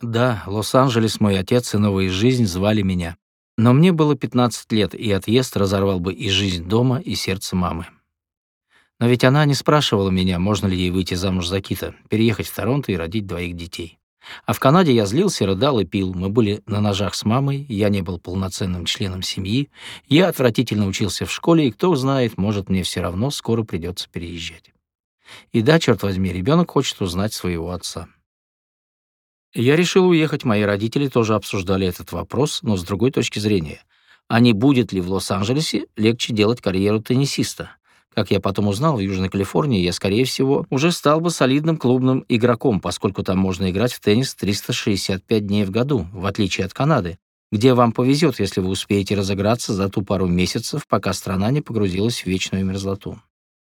Да, Лос-Анджелес, мой отец и новая жизнь звали меня. Но мне было 15 лет, и отъезд разорвал бы и жизнь дома, и сердце мамы. Но ведь она не спрашивала меня, можно ли ей выйти замуж за Кита, переехать в Торонто и родить двоих детей. А в Канаде я злился, рыдал и пил. Мы были на ножах с мамой, я не был полноценным членом семьи, я отвратительно учился в школе, и кто знает, может, мне все равно скоро придется переезжать. И да, черт возьми, ребенок хочет узнать своего отца. Я решил уехать, мои родители тоже обсуждали этот вопрос, но с другой точки зрения. А не будет ли в Лос-Анджелесе легче делать карьеру теннисиста? Как я потом узнал, в Южной Калифорнии я, скорее всего, уже стал бы солидным клубным игроком, поскольку там можно играть в теннис 365 дней в году, в отличие от Канады, где вам повезет, если вы успеете разыграться за ту пару месяцев, пока страна не погрузилась в вечную мерзлоту.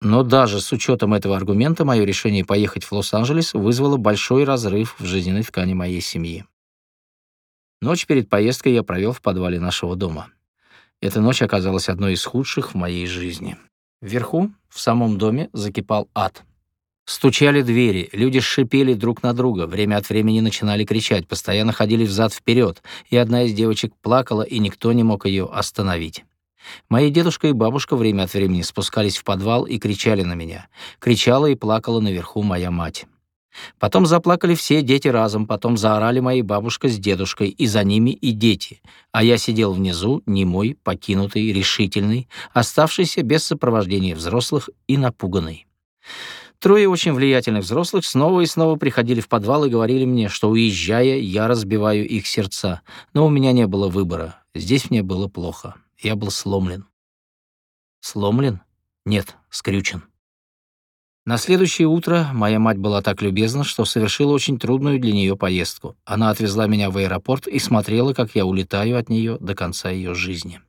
Но даже с учетом этого аргумента мое решение поехать в Лос-Анджелес вызвало большой разрыв в жизненной ткани моей семьи. Ночь перед поездкой я провел в подвале нашего дома. Эта ночь оказалась одной из худших в моей жизни. Вверху, в самом доме, закипал ад. Стучали двери, люди шипели друг на друга, время от времени начинали кричать, постоянно ходили взад-вперед, и одна из девочек плакала, и никто не мог ее остановить. Мои дедушка и бабушка время от времени спускались в подвал и кричали на меня. Кричала и плакала наверху моя мать. Потом заплакали все дети разом, потом заорали мои бабушка с дедушкой, и за ними и дети. А я сидел внизу, немой, покинутый, решительный, оставшийся без сопровождения взрослых и напуганный. Трое очень влиятельных взрослых снова и снова приходили в подвал и говорили мне, что, уезжая, я разбиваю их сердца. Но у меня не было выбора. Здесь мне было плохо. Я был сломлен. Сломлен? Нет, скрючен. На следующее утро моя мать была так любезна, что совершила очень трудную для нее поездку. Она отвезла меня в аэропорт и смотрела, как я улетаю от нее до конца ее жизни.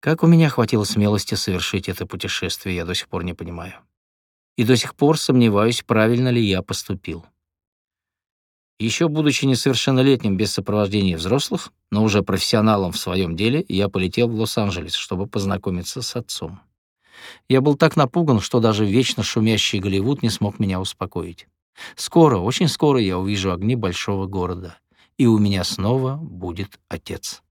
Как у меня хватило смелости совершить это путешествие, я до сих пор не понимаю. И до сих пор сомневаюсь, правильно ли я поступил. Еще будучи несовершеннолетним без сопровождения взрослых, но уже профессионалом в своем деле, я полетел в Лос-Анджелес, чтобы познакомиться с отцом. Я был так напуган, что даже вечно шумящий Голливуд не смог меня успокоить. Скоро, очень скоро я увижу огни большого города, и у меня снова будет отец.